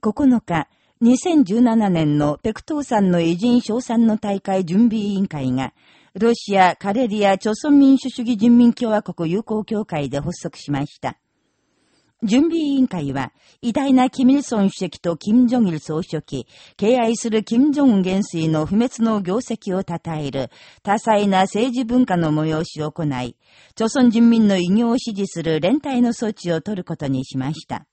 9日、2017年のペクトーさんの偉人賞賛の大会準備委員会が、ロシア、カレリア、朝鮮民主主義人民共和国友好協会で発足しました。準備委員会は、偉大なキミルソン主席とキム・ジョギル総書記、敬愛するキム・ジョン元帥の不滅の業績を称える多彩な政治文化の催しを行い、朝鮮人民の偉業を支持する連帯の措置を取ることにしました。